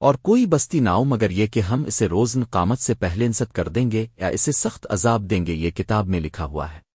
اور کوئی بستی ناؤ مگر یہ کہ ہم اسے روزن قامت سے پہلے انست کر دیں گے یا اسے سخت عذاب دیں گے، یہ کتاب میں لکھا ہوا ہے۔